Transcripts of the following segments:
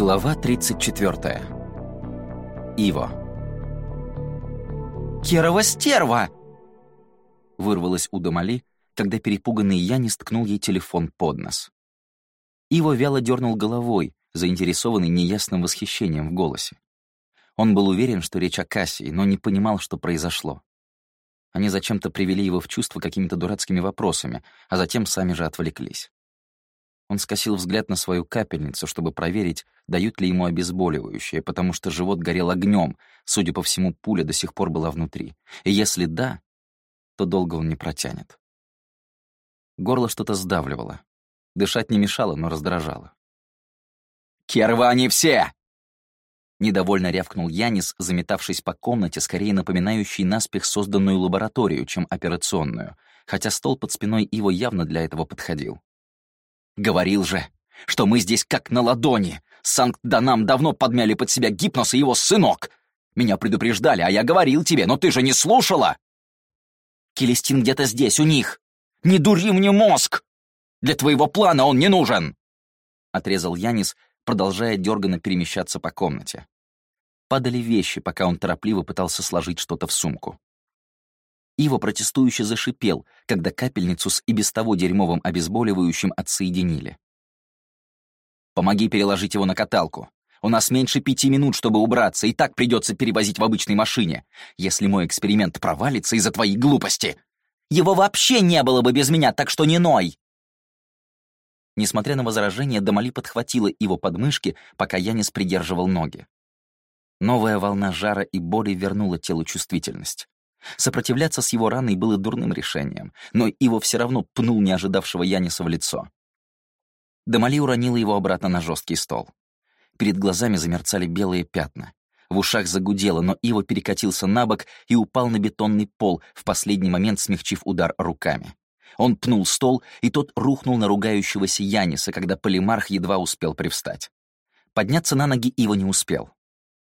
Глава 34. Иво. «Керова стерва!» Вырвалась у Дамали, когда перепуганный Янис ткнул ей телефон под нос. Иво вяло дернул головой, заинтересованный неясным восхищением в голосе. Он был уверен, что речь о Кассии, но не понимал, что произошло. Они зачем-то привели его в чувство какими-то дурацкими вопросами, а затем сами же отвлеклись. Он скосил взгляд на свою капельницу, чтобы проверить, дают ли ему обезболивающее, потому что живот горел огнем, судя по всему, пуля до сих пор была внутри. И если да, то долго он не протянет. Горло что-то сдавливало. Дышать не мешало, но раздражало. «Кервы они все!» Недовольно рявкнул Янис, заметавшись по комнате, скорее напоминающей наспех созданную лабораторию, чем операционную, хотя стол под спиной его явно для этого подходил. Говорил же, что мы здесь как на ладони. Санкт-Данам давно подмяли под себя гипноз и его сынок. Меня предупреждали, а я говорил тебе, но ты же не слушала. Келестин где-то здесь, у них. Не дури мне мозг! Для твоего плана он не нужен!» Отрезал Янис, продолжая дерганно перемещаться по комнате. Падали вещи, пока он торопливо пытался сложить что-то в сумку. Ива протестующе зашипел, когда капельницу с и без того дерьмовым обезболивающим отсоединили. «Помоги переложить его на каталку. У нас меньше пяти минут, чтобы убраться, и так придется перевозить в обычной машине, если мой эксперимент провалится из-за твоей глупости. Его вообще не было бы без меня, так что не ной!» Несмотря на возражение, Дамали подхватила его подмышки, пока Янис придерживал ноги. Новая волна жара и боли вернула телу чувствительность. Сопротивляться с его раной было дурным решением, но его все равно пнул неожидавшего Яниса в лицо. Дамали уронила его обратно на жесткий стол. Перед глазами замерцали белые пятна. В ушах загудело, но Иво перекатился на бок и упал на бетонный пол, в последний момент смягчив удар руками. Он пнул стол, и тот рухнул на ругающегося Яниса, когда полимарх едва успел привстать. Подняться на ноги Иво не успел.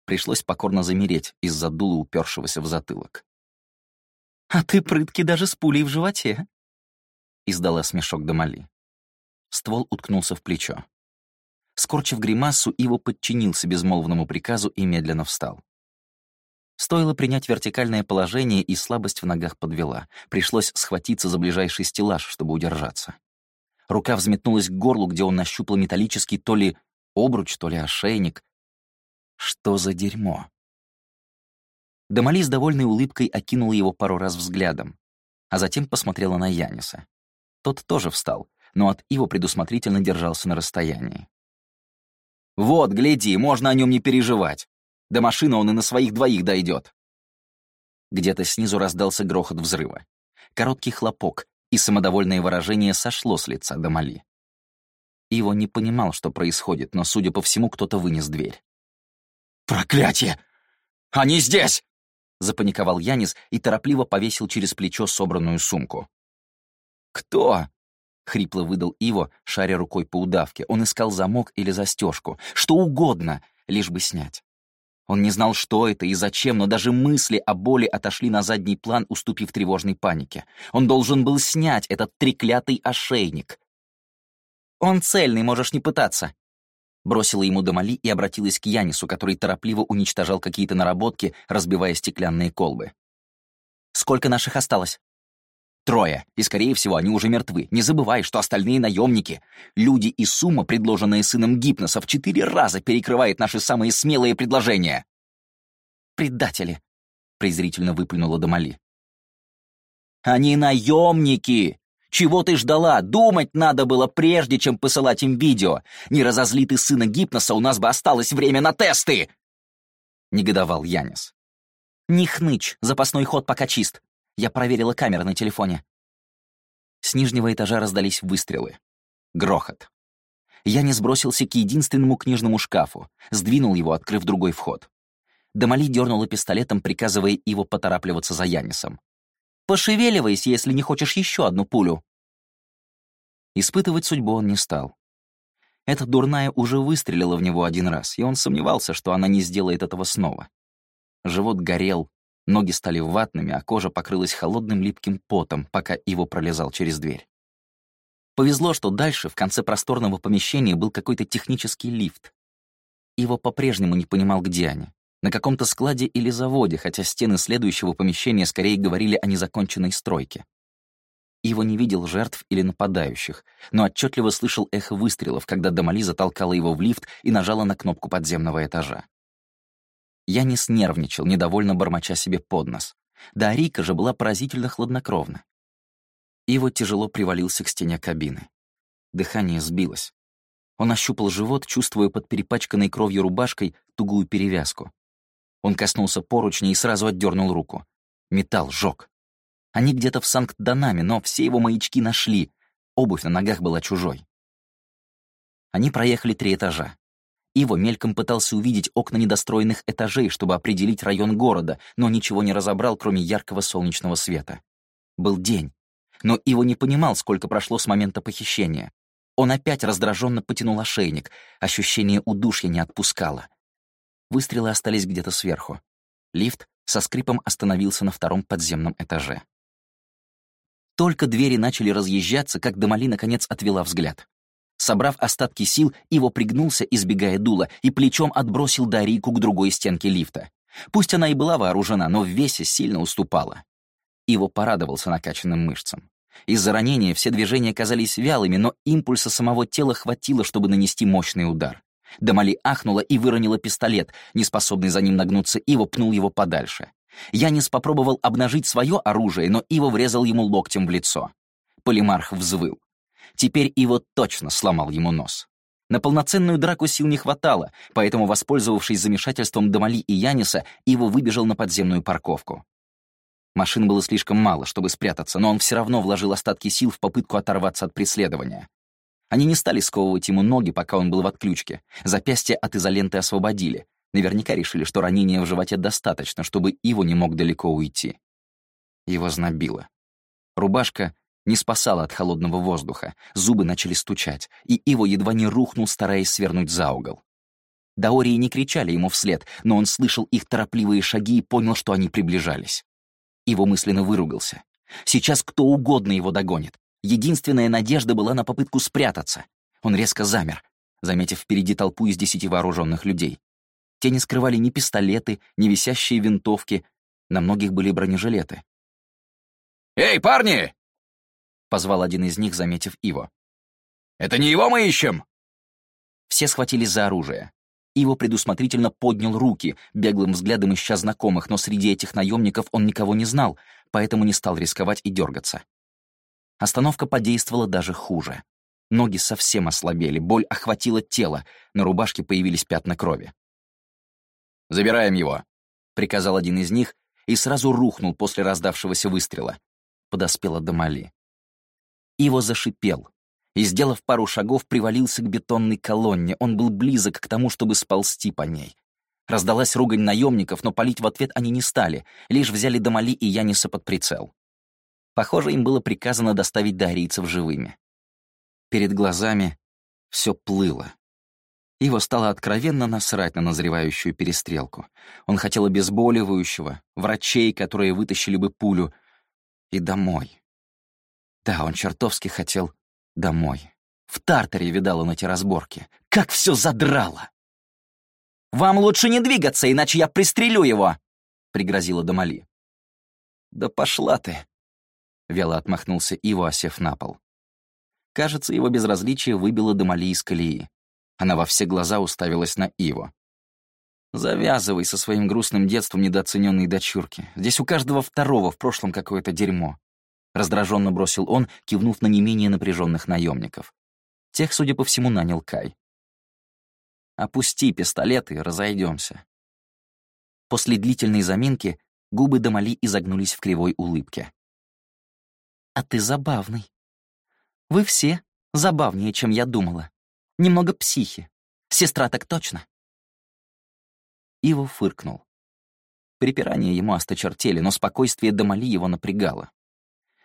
Пришлось покорно замереть из-за дула упершегося в затылок. «А ты прытки даже с пулей в животе», — издала смешок Дамали. Ствол уткнулся в плечо. Скорчив гримасу, Иво подчинился безмолвному приказу и медленно встал. Стоило принять вертикальное положение, и слабость в ногах подвела. Пришлось схватиться за ближайший стеллаж, чтобы удержаться. Рука взметнулась к горлу, где он нащупал металлический то ли обруч, то ли ошейник. Что за дерьмо? Дамали с довольной улыбкой окинула его пару раз взглядом, а затем посмотрела на Яниса. Тот тоже встал, но от Иво предусмотрительно держался на расстоянии. «Вот, гляди, можно о нем не переживать. До машины он и на своих двоих дойдет. Где-то снизу раздался грохот взрыва. Короткий хлопок, и самодовольное выражение сошло с лица Дамали. Иво не понимал, что происходит, но, судя по всему, кто-то вынес дверь. «Проклятие! Они здесь!» Запаниковал Янис и торопливо повесил через плечо собранную сумку. «Кто?» — хрипло выдал Иво, шаря рукой по удавке. Он искал замок или застежку. Что угодно, лишь бы снять. Он не знал, что это и зачем, но даже мысли о боли отошли на задний план, уступив тревожной панике. Он должен был снять этот треклятый ошейник. «Он цельный, можешь не пытаться», Бросила ему Дамали и обратилась к Янису, который торопливо уничтожал какие-то наработки, разбивая стеклянные колбы. «Сколько наших осталось?» «Трое, и, скорее всего, они уже мертвы. Не забывай, что остальные наемники. Люди и сумма, предложенная сыном Гипноса, в четыре раза перекрывает наши самые смелые предложения». «Предатели», — презрительно выплюнула Дамали. «Они наемники!» Чего ты ждала? Думать надо было, прежде чем посылать им видео. Не разозли ты сына Гипноса, у нас бы осталось время на тесты!» Негодовал Янис. «Не хнычь, запасной ход пока чист. Я проверила камеры на телефоне». С нижнего этажа раздались выстрелы. Грохот. Янис бросился к единственному книжному шкафу, сдвинул его, открыв другой вход. Дамали дернула пистолетом, приказывая его поторапливаться за Янисом. Пошевеливайся, если не хочешь еще одну пулю. Испытывать судьбу он не стал. Эта дурная уже выстрелила в него один раз, и он сомневался, что она не сделает этого снова. Живот горел, ноги стали ватными, а кожа покрылась холодным липким потом, пока его пролезал через дверь. Повезло, что дальше, в конце просторного помещения, был какой-то технический лифт. Иво по-прежнему не понимал, где они. На каком-то складе или заводе, хотя стены следующего помещения скорее говорили о незаконченной стройке. Иво не видел жертв или нападающих, но отчетливо слышал эхо выстрелов, когда Дамали затолкала его в лифт и нажала на кнопку подземного этажа. Я не снервничал, недовольно бормоча себе под нос. Да Рика же была поразительно хладнокровна. Иво тяжело привалился к стене кабины. Дыхание сбилось. Он ощупал живот, чувствуя под перепачканной кровью рубашкой тугую перевязку. Он коснулся поручня и сразу отдернул руку. Металл жёг. Они где-то в Санкт-Данаме, но все его маячки нашли. Обувь на ногах была чужой. Они проехали три этажа. Иво мельком пытался увидеть окна недостроенных этажей, чтобы определить район города, но ничего не разобрал, кроме яркого солнечного света. Был день. Но Иво не понимал, сколько прошло с момента похищения. Он опять раздраженно потянул ошейник. Ощущение удушья не отпускало. Выстрелы остались где-то сверху. Лифт со скрипом остановился на втором подземном этаже. Только двери начали разъезжаться, как Дамали наконец отвела взгляд. Собрав остатки сил, Иво пригнулся, избегая дула, и плечом отбросил Дарийку к другой стенке лифта. Пусть она и была вооружена, но в весе сильно уступала. Иво порадовался накачанным мышцам. Из-за ранения все движения казались вялыми, но импульса самого тела хватило, чтобы нанести мощный удар. Дамали ахнула и выронила пистолет, неспособный за ним нагнуться, Иво пнул его подальше. Янис попробовал обнажить свое оружие, но Иво врезал ему локтем в лицо. Полимарх взвыл. Теперь Иво точно сломал ему нос. На полноценную драку сил не хватало, поэтому, воспользовавшись замешательством Дамали и Яниса, Иво выбежал на подземную парковку. Машин было слишком мало, чтобы спрятаться, но он все равно вложил остатки сил в попытку оторваться от преследования. Они не стали сковывать ему ноги, пока он был в отключке. Запястья от изоленты освободили. Наверняка решили, что ранения в животе достаточно, чтобы Иво не мог далеко уйти. Его знобило. Рубашка не спасала от холодного воздуха, зубы начали стучать, и Иво едва не рухнул, стараясь свернуть за угол. Даории не кричали ему вслед, но он слышал их торопливые шаги и понял, что они приближались. Иво мысленно выругался. Сейчас кто угодно его догонит. Единственная надежда была на попытку спрятаться. Он резко замер, заметив впереди толпу из десяти вооруженных людей. Те не скрывали ни пистолеты, ни висящие винтовки. На многих были бронежилеты. «Эй, парни!» — позвал один из них, заметив Иво. «Это не его мы ищем!» Все схватились за оружие. Иво предусмотрительно поднял руки, беглым взглядом ища знакомых, но среди этих наемников он никого не знал, поэтому не стал рисковать и дергаться. Остановка подействовала даже хуже. Ноги совсем ослабели, боль охватила тело, на рубашке появились пятна крови. «Забираем его», — приказал один из них и сразу рухнул после раздавшегося выстрела. Подоспела Дамали. Иво зашипел и, сделав пару шагов, привалился к бетонной колонне. Он был близок к тому, чтобы сползти по ней. Раздалась ругань наемников, но палить в ответ они не стали, лишь взяли Дамали и Яниса под прицел. Похоже, им было приказано доставить дарийцев живыми. Перед глазами все плыло. Его стало откровенно насрать на назревающую перестрелку. Он хотел обезболивающего, врачей, которые вытащили бы пулю, и домой. Да, он чертовски хотел домой. В Тартаре видал он эти разборки. Как все задрало! «Вам лучше не двигаться, иначе я пристрелю его!» — пригрозила Дамали. «Да пошла ты!» — вяло отмахнулся Иво, осев на пол. Кажется, его безразличие выбило Дамали из колеи. Она во все глаза уставилась на Иво. «Завязывай со своим грустным детством недооцененной дочурки. Здесь у каждого второго в прошлом какое-то дерьмо». Раздраженно бросил он, кивнув на не менее напряженных наемников. Тех, судя по всему, нанял Кай. «Опусти пистолет и разойдемся. После длительной заминки губы Дамали изогнулись в кривой улыбке. «А ты забавный. Вы все забавнее, чем я думала. Немного психи. Сестра так точно. Иво фыркнул. Припирания ему осточертели, но спокойствие Дамали его напрягало.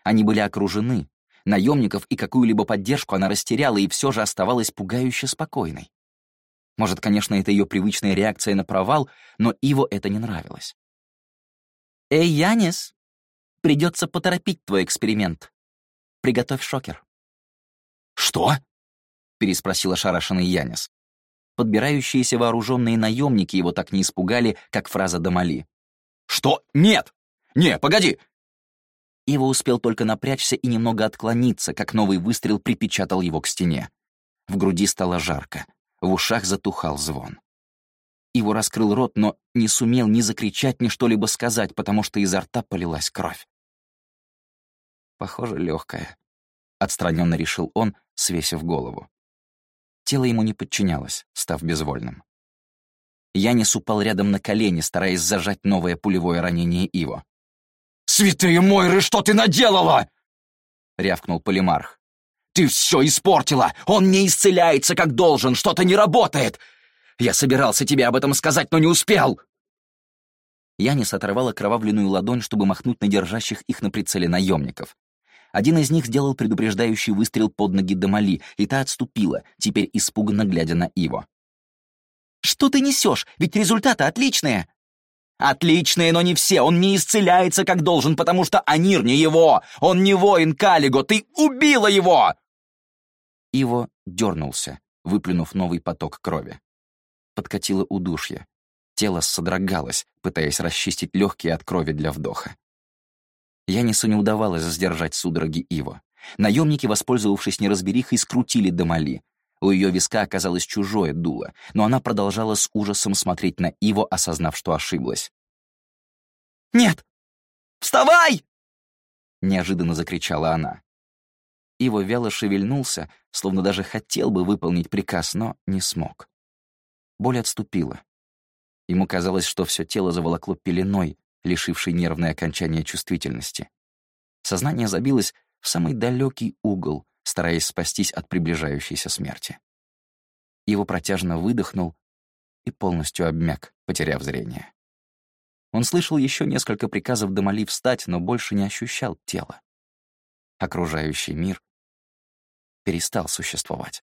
Они были окружены. Наемников и какую-либо поддержку она растеряла и все же оставалась пугающе спокойной. Может, конечно, это ее привычная реакция на провал, но Иво это не нравилось. «Эй, Янис, придется поторопить твой эксперимент. Приготовь шокер». «Что?» — переспросил ошарашенный Янис. Подбирающиеся вооруженные наемники его так не испугали, как фраза Дамали. «Что? Нет! Не, погоди!» Ива успел только напрячься и немного отклониться, как новый выстрел припечатал его к стене. В груди стало жарко, в ушах затухал звон. Иво раскрыл рот, но не сумел ни закричать, ни что-либо сказать, потому что изо рта полилась кровь. Похоже, легкая, отстраненно решил он, свесив голову. Тело ему не подчинялось, став безвольным. Янис упал рядом на колени, стараясь зажать новое пулевое ранение Иво. «Святые Мойры, что ты наделала?» — рявкнул Полимарх. «Ты все испортила! Он не исцеляется, как должен! Что-то не работает! Я собирался тебе об этом сказать, но не успел!» Янис оторвал окровавленную ладонь, чтобы махнуть на держащих их на прицеле наемников. Один из них сделал предупреждающий выстрел под ноги Дамали, и та отступила, теперь испуганно глядя на Иво. «Что ты несешь? Ведь результаты отличные!» «Отличные, но не все. Он не исцеляется, как должен, потому что Анир не его. Он не воин Калиго. Ты убила его!» Иво дернулся, выплюнув новый поток крови. Подкатило удушье. Тело содрогалось, пытаясь расчистить легкие от крови для вдоха. Янису не удавалось сдержать судороги Иво. Наемники, воспользовавшись неразберихой, скрутили Дамали. У ее виска оказалось чужое дуло, но она продолжала с ужасом смотреть на Иво, осознав, что ошиблась. «Нет! Вставай!» Неожиданно закричала она. Иво вяло шевельнулся, словно даже хотел бы выполнить приказ, но не смог. Боль отступила. Ему казалось, что все тело заволокло пеленой, лишивший нервное окончание чувствительности. Сознание забилось в самый далекий угол, стараясь спастись от приближающейся смерти. Его протяжно выдохнул и полностью обмяк, потеряв зрение. Он слышал еще несколько приказов Дамали встать, но больше не ощущал тела. Окружающий мир перестал существовать.